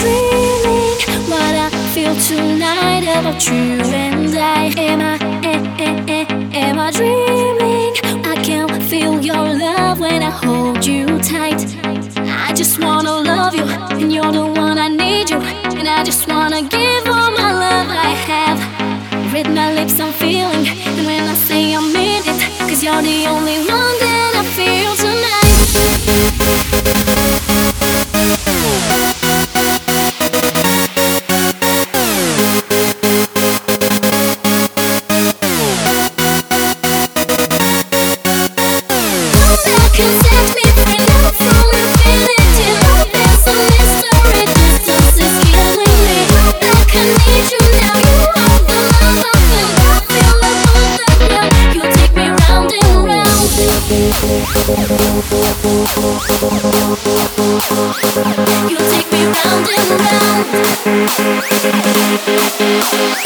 dreaming what I feel tonight about you and I? Am I, am I dreaming? I can feel your love when I hold you tight. I just wanna love you, and you're the one I need you. And I just wanna give all my love I have. With my lips, I'm feeling, and when I say I mean it, cause you're the only one You take me round and round.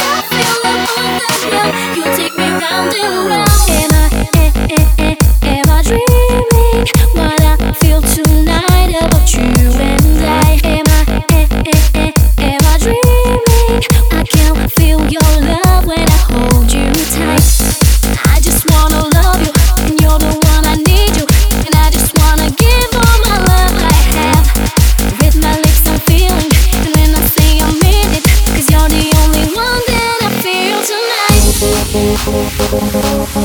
Música